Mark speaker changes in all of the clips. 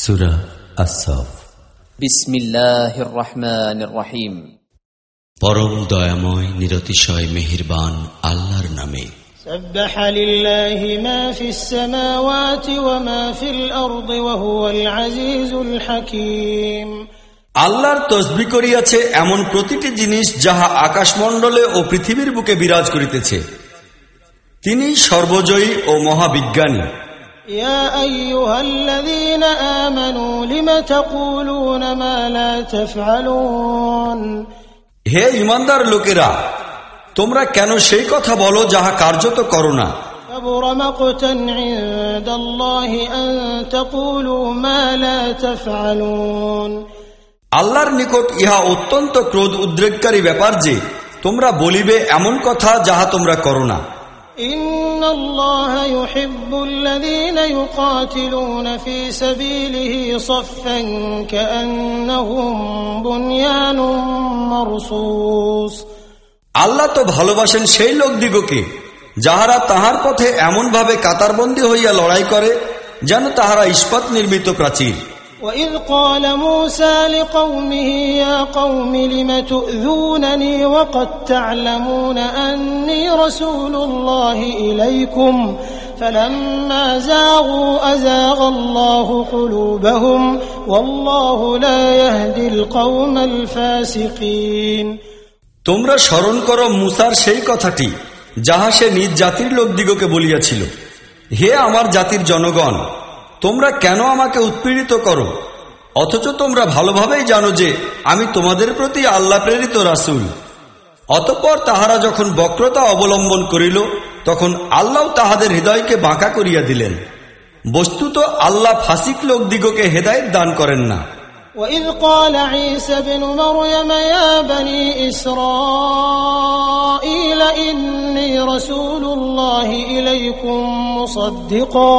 Speaker 1: রহিম পরম দয়াময় নিরতিশয় মেহিরবান আল্লাহর নামে আল্লাহর তসবি করিয়াছে এমন প্রতিটি জিনিস যাহা আকাশমণ্ডলে ও পৃথিবীর বুকে বিরাজ করিতেছে তিনি সর্বজয়ী ও মহাবিজ্ঞানী হে ইমানদার লোকেরা তোমরা কেন সেই কথা বলো যাহা কার্যত করো না
Speaker 2: আল্লাহর
Speaker 1: নিকট ইহা অত্যন্ত ক্রোধ উদ্রেককারী ব্যাপার যে তোমরা বলিবে এমন কথা যাহা তোমরা করো না
Speaker 2: আল্লাহ তো
Speaker 1: ভালোবাসেন সেই লোক দিগকে যাহারা তাহার পথে এমনভাবে কাতারবন্দী হইয়া লড়াই করে যেন তাহারা ইস্পাত নির্মিত প্রাচীর
Speaker 2: وَإِذْ قَالَ مُوسَى لِقَوْمِهِ يَا قَوْمِ لِمَ تُؤْذُونَنِي وَقَدْ تَعْلَمُونَ أَنِّي رَسُولُ اللَّهِ إِلَيْكُمْ فَلَمَّا زَاغُوا أَزَاغَ اللَّهُ قُلُوبَهُمْ وَاللَّهُ لَا يَهْدِي الْقَوْمَ الْفَاسِقِينَ
Speaker 1: তোমরা স্মরণ করো মুসার সেই কথাটি যাহা সে নিজ জাতির লোকদিগকে বলিয়াছিল হে আমার জাতির জনগণ তোমরা কেন আমাকে উৎপীড়িত করো অথচ তোমরা ভালোভাবেই জানো যে আমি তোমাদের প্রতি আল্লাহ প্রেরিত রাসুল অতপর তাহারা যখন বক্রতা অবলম্বন করিল তখন আল্লাহ তাহাদের হৃদয়কে বাঁকা করিয়া দিলেন বস্তুত আল্লাহ ফাসিক লোকদিগকে হেদায়ত দান করেন না
Speaker 2: وَإِذْ قَالَ عِيسَى بن مَرْيَمَ يَا بَنِي إِسْرَائِيلَ إِنِّي رَسُولُ اللَّهِ إِلَيْكُمْ مُصَدِّقًا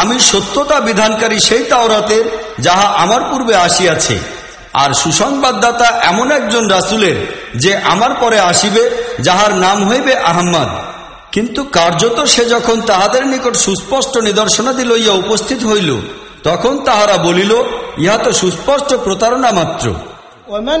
Speaker 1: আমি সত্যতা বিধানকারী সেই তাওরাতের যাহা আমার পূর্বে আসিয়াছে আর সুসংবাদদাতা এমন একজন রাসুলের যে আমার পরে আসিবে যাহার নাম হইবে আহম্মদ কিন্তু কার্যত সে যখন তাহাদের নিকট সুস্পষ্ট নিদর্শনাদি লইয়া উপস্থিত হইল তখন তাহারা বলিল ইহা তো সুস্পষ্ট প্রতারণা মাত্র ومن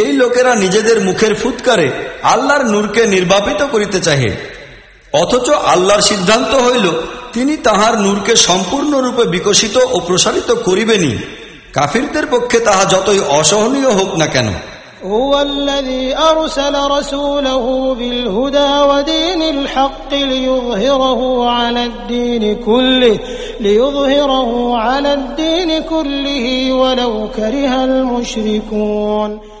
Speaker 1: এই লোকেরা নিজেদের মুখের ফুৎকারে আল্লাহর নূরকে নির্বাপিত করিতে চাহে অথচ আল্লাহর সিদ্ধান্ত হইল তিনি তাহার নূরকে সম্পূর্ণরূপে বিকশিত ও প্রসারিত করিবেনি কাফিরদের পক্ষে তাহা যতই অসহনীয় হোক না কেন
Speaker 2: هو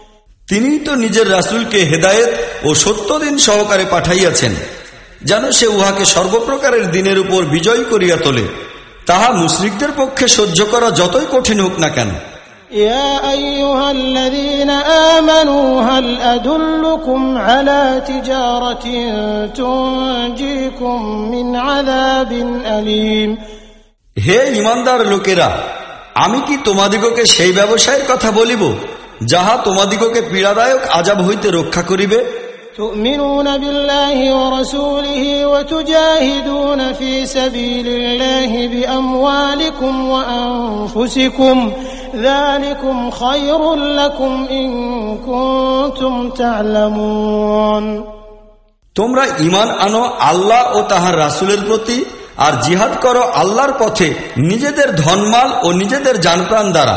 Speaker 1: তিনি তো নিজের রাসুলকে হেদায়েত ও সত্য দিন সহকারে পাঠাইয়াছেন যেন সে উহাকে সর্বপ্রকারের দিনের উপর বিজয় করিয়া তোলে তাহা মুসলিকদের পক্ষে সহ্য করা যতই কঠিন হোক না কেন হে ইমানদার লোকেরা আমি কি তোমাদিগকে সেই ব্যবসায়ের কথা বলিব যাহা তোমাদিগকে পীড়াদায়ক আজাব হইতে রক্ষা করিবে
Speaker 2: تؤمنون بالله ورسوله وتجاهدون في سبيل الله بأموالكم وأنفسكم ذلكم خير لكم إن كنتم تعلمون
Speaker 1: তোমরা ইমান আনো আল্লাহ ও তাহার রাসুলের প্রতি আর জিহাদ করো আল্লাহর পথে নিজেদের ধনমাল ও নিজেদের জানপ্রাণ দ্বারা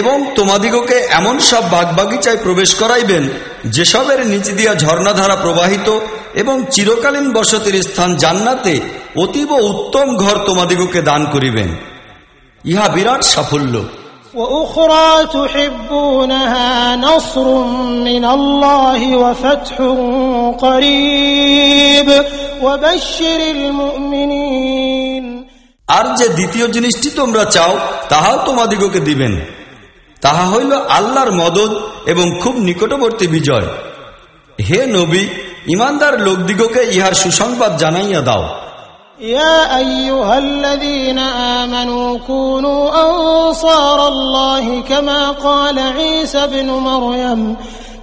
Speaker 1: এবং তোমাদিগকে এমন সব বাগবাগিচায় প্রবেশ করাইবেন যেসবের নিচ দিয়া ঝর্ণাধারা প্রবাহিত এবং চিরকালীন বসতির স্থান জান্নাতে অতীব উত্তম ঘর তোমাদিগকে দান করিবেন ইহা বিরাট সাফল্য আর যে দ্বিতীয় জিনিসটি তোমরা চাও তাহাও তোমাদিগকে দিবেন তাহা হইল আল্লাহর মদত এবং খুব নিকটবর্তী বিজয় হে নবী ইমানদার লোকদিগকে ইহার সুসংবাদ জানাইয়া দাও
Speaker 2: يا أيها الذين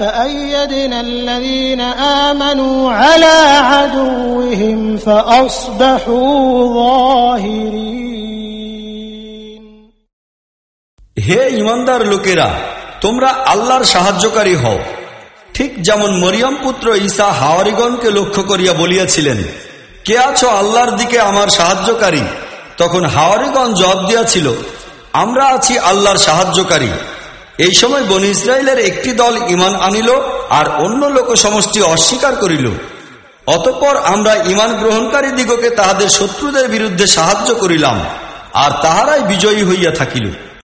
Speaker 2: হে ইমানদার
Speaker 1: লোকেরা তোমরা আল্লাহর সাহায্যকারী হও ঠিক যেমন মরিয়ম পুত্র ঈসা হাওয়ারিগণকে লক্ষ্য করিয়া বলিয়াছিলেন কে আছো আল্লাহর দিকে আমার সাহায্যকারী তখন হাওয়ারিগণ জবাব দিয়াছিল আমরা আছি আল্লাহর সাহায্যকারী এই সময় বন ইসরায়েলের একটি দল ইমান আনিল আর অন্য লোক সমষ্টি অস্বীকার করিল অতঃপর আমরা ইমান গ্রহণকারী দিগকে তাহাদের শত্রুদের বিরুদ্ধে সাহায্য করিলাম আর তাহারাই বিজয়ী হইয়া থাকিল